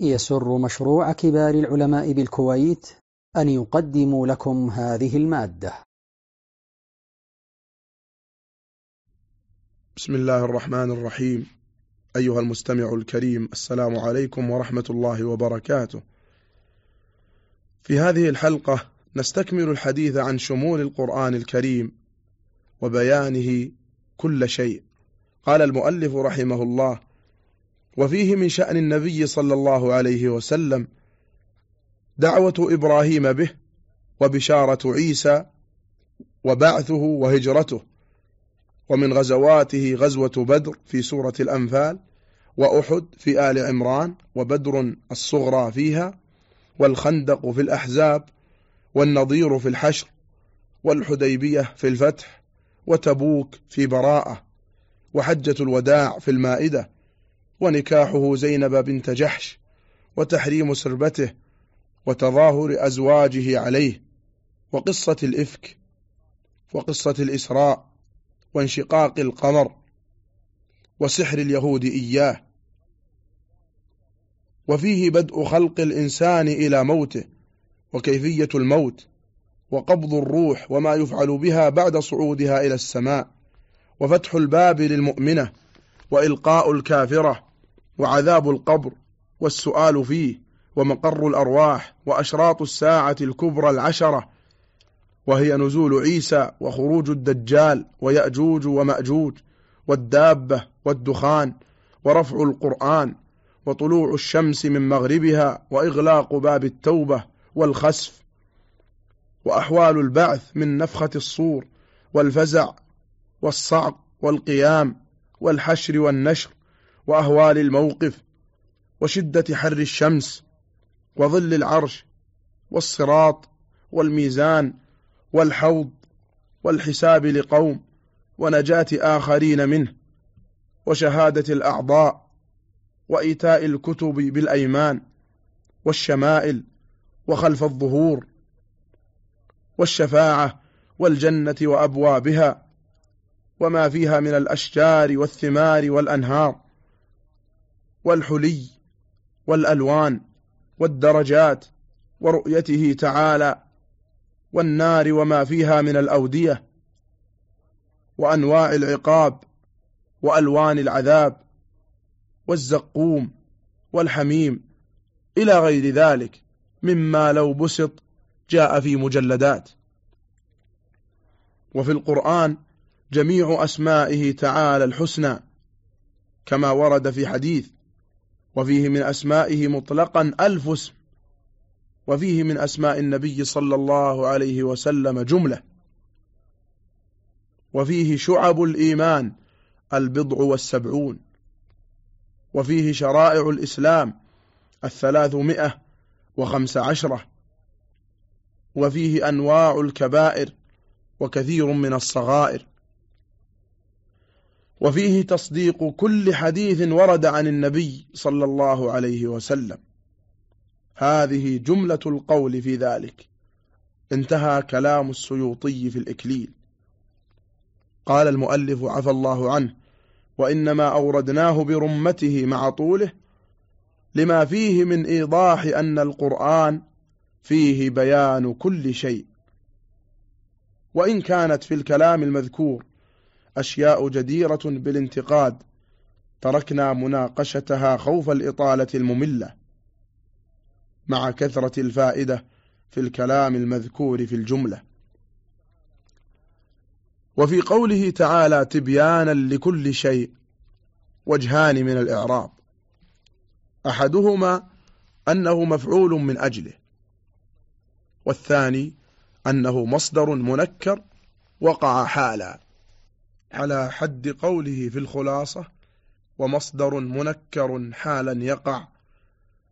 يسر مشروع كبار العلماء بالكويت أن يقدم لكم هذه المادة. بسم الله الرحمن الرحيم. أيها المستمع الكريم السلام عليكم ورحمة الله وبركاته. في هذه الحلقة نستكمل الحديث عن شمول القرآن الكريم وبيانه كل شيء. قال المؤلف رحمه الله وفيه من شأن النبي صلى الله عليه وسلم دعوة إبراهيم به وبشارة عيسى وبعثه وهجرته ومن غزواته غزوة بدر في سورة الأنفال وأحد في آل عمران وبدر الصغرى فيها والخندق في الأحزاب والنظير في الحشر والحديبية في الفتح وتبوك في براءة وحجة الوداع في المائدة ونكاحه زينب بنت جحش وتحريم سربته وتظاهر أزواجه عليه وقصة الإفك وقصة الإسراء وانشقاق القمر وسحر اليهود إياه. وفيه بدء خلق الإنسان إلى موته وكيفية الموت وقبض الروح وما يفعل بها بعد صعودها إلى السماء وفتح الباب للمؤمنة وإلقاء الكافرة وعذاب القبر والسؤال فيه ومقر الأرواح وأشراط الساعة الكبرى العشرة وهي نزول عيسى وخروج الدجال ويأجوج ومأجوج والدابة والدخان ورفع القرآن وطلوع الشمس من مغربها وإغلاق باب التوبة والخسف وأحوال البعث من نفخة الصور والفزع والصعق والقيام والحشر والنشر وأهوال الموقف وشدة حر الشمس وظل العرش والصراط والميزان والحوض والحساب لقوم ونجاة آخرين منه وشهادة الأعضاء وإيتاء الكتب بالأيمان والشمائل وخلف الظهور والشفاعة والجنة وأبوابها وما فيها من الأشجار والثمار والأنهار والحلي والألوان والدرجات ورؤيته تعالى والنار وما فيها من الأودية وأنواع العقاب وألوان العذاب والزقوم والحميم إلى غير ذلك مما لو بسط جاء في مجلدات. وفي القرآن جميع أسمائه تعالى الحسنى كما ورد في حديث وفيه من أسمائه مطلقا ألف اسم وفيه من أسماء النبي صلى الله عليه وسلم جملة. وفيه شعب الإيمان البضع والسبعون. وفيه شرائع الإسلام الثلاثمائة وخمس عشرة. وفيه أنواع الكبائر وكثير من الصغائر. وفيه تصديق كل حديث ورد عن النبي صلى الله عليه وسلم. هذه جملة القول في ذلك. انتهى كلام السيوطي في الإكليل. قال المؤلف عفى الله عنه وإنما أوردناه برمته مع طوله لما فيه من إيضاح أن القرآن فيه بيان كل شيء. وإن كانت في الكلام المذكور أشياء جديرة بالانتقاد. تركنا مناقشتها خوف الإطالة المملة مع كثرة الفائدة في الكلام المذكور في الجملة. وفي قوله تعالى تبيانا لكل شيء وجهان من الإعراب أحدهما أنه مفعول من أجله والثاني أنه مصدر منكر وقع حالا. على حد قوله في الخلاصة ومصدر منكر حالا يقع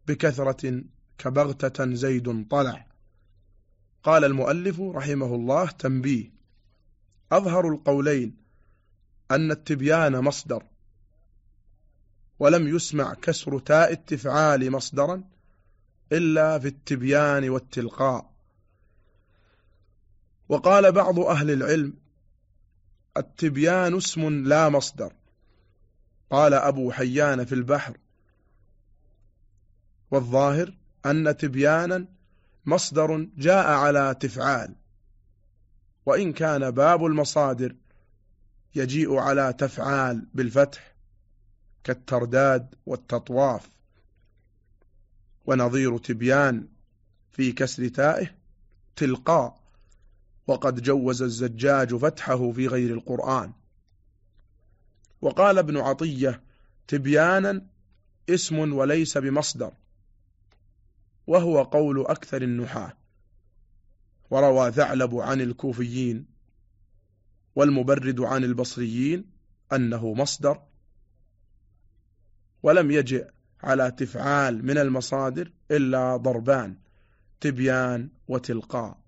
بكثرة كبغتة زيد طلع. قال المؤلف رحمه الله تنبيه أظهر القولين أن التبيان مصدر ولم يسمع كسر تاء التفعال مصدرا إلا في التبيان والتلقاء. وقال بعض أهل العلم التبيان اسم لا مصدر. قال أبو حيان في البحر. والظاهر أن تبيانا مصدر جاء على تفعال. وإن كان باب المصادر يجيء على تفعال بالفتح كالترداد والتطواف. ونظير تبيان في كسر تائه تلقاء. وقد جوز الزجاج فتحه في غير القرآن. وقال ابن عطية تبيانا اسم وليس بمصدر وهو قول أكثر النحاة. وروى ثعلب عن الكوفيين والمبرد عن البصريين أنه مصدر ولم يجئ على تفعال من المصادر إلا ضربان تبيان وتلقاء.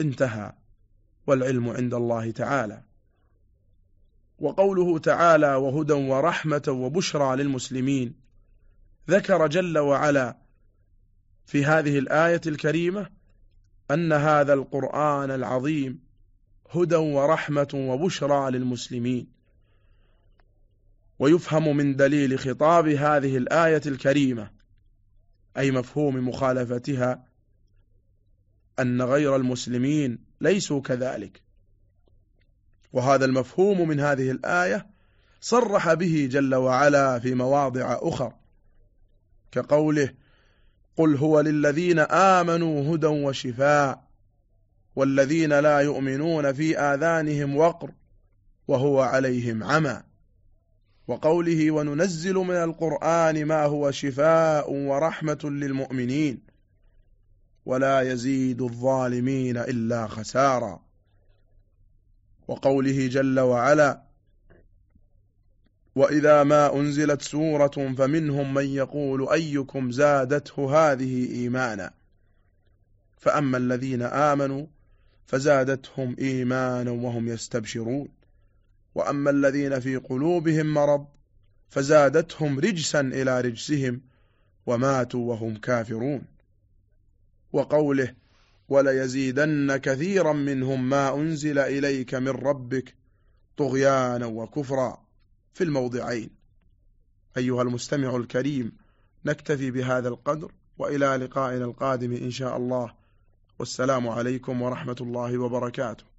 انتهى والعلم عند الله تعالى. وقوله تعالى وهدى ورحمة وبشرى للمسلمين ذكر جل وعلا في هذه الآية الكريمة أن هذا القرآن العظيم هدى ورحمة وبشرى للمسلمين. ويفهم من دليل خطاب هذه الآية الكريمة أي مفهوم مخالفتها أن غير المسلمين ليسوا كذلك. وهذا المفهوم من هذه الآية صرح به جل وعلا في مواضع أخر كقوله قل هو للذين آمنوا هدى وشفاء والذين لا يؤمنون في آذانهم وقر وهو عليهم عمى. وقوله وننزل من القرآن ما هو شفاء ورحمة للمؤمنين. ولا يزيد الظالمين إلا خسارا. وقوله جل وعلا وإذا ما أنزلت سورة فمنهم من يقول أيكم زادته هذه إيمانا. فأما الذين آمنوا فزادتهم إيمانا وهم يستبشرون. وأما الذين في قلوبهم مرض فزادتهم رجسا إلى رجسهم وماتوا وهم كافرون. وقوله وليزيدن كثيرا منهم ما أنزل إليك من ربك طغيانا وكفرا في الموضعين. أيها المستمع الكريم نكتفي بهذا القدر وإلى لقائنا القادم إن شاء الله. والسلام عليكم ورحمة الله وبركاته.